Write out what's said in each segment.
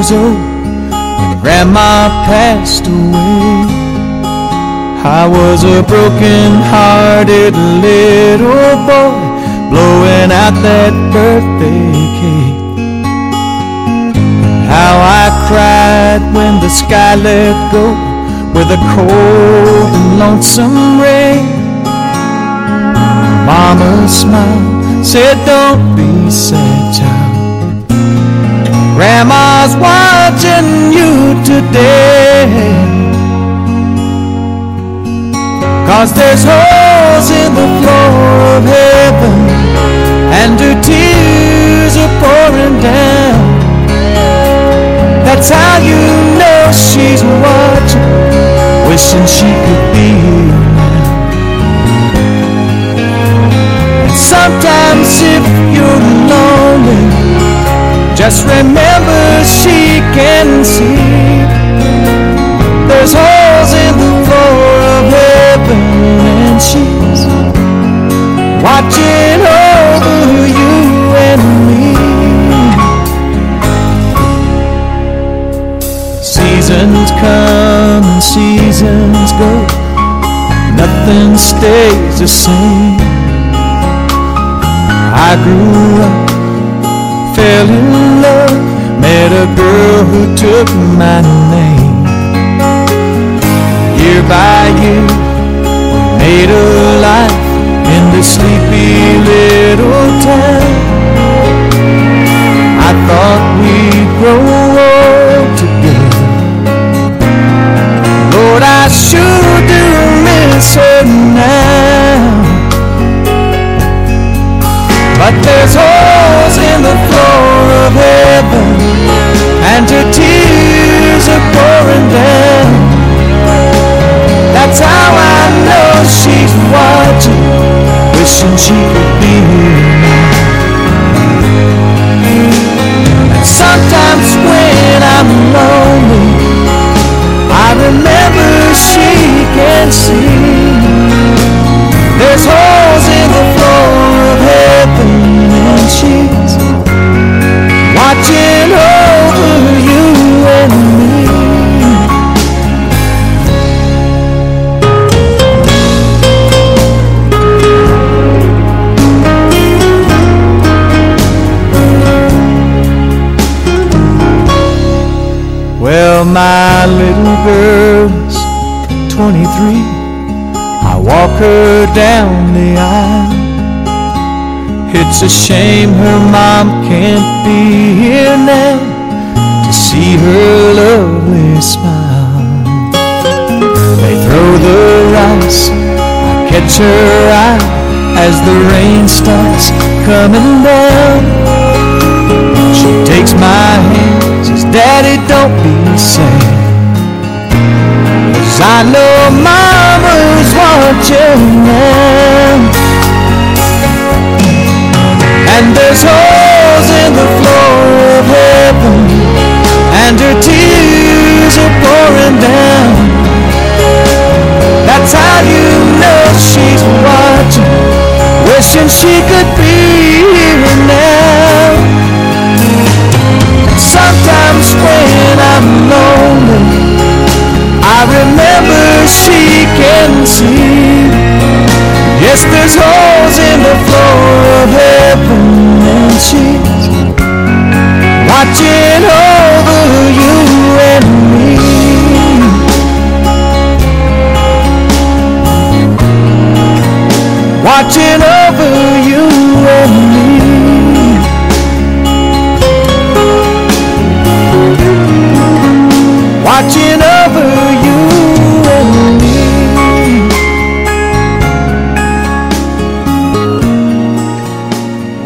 years old when Grandma passed away. I was a broken-hearted little boy blowing out that birthday cake. How I cried when the sky let go with a cold and lonesome rain. Mama smiled, said, Don't be sad, child. Grandma's watching you today. Cause there's holes in the floor of heaven Just remember she can see There's holes in the floor of heaven And she's watching over you and me. Seasons come and seasons go. Nothing stays the same. I grew up, fell in love Met a girl who took my name. Year by year, we made a life In this sleepy little town. I thought we'd grow old together. Lord, I sure do miss her Wishing she could be here And sometimes when I'm lonely I remember she can see Well, my little girl's 23. I walk her down the aisle. It's a shame her mom can't be here now to see her lovely smile. They throw the rice, I catch her eye as the rain starts coming down. She takes my hand, says, Daddy, don't be Cause I know Mama's watching now. And there's holes in the floor of heaven And her tears are pouring down That's how you know she's watching Wishing she could remember she can see. Yes, there's holes in the floor of heaven And she's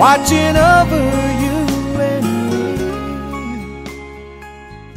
Watching over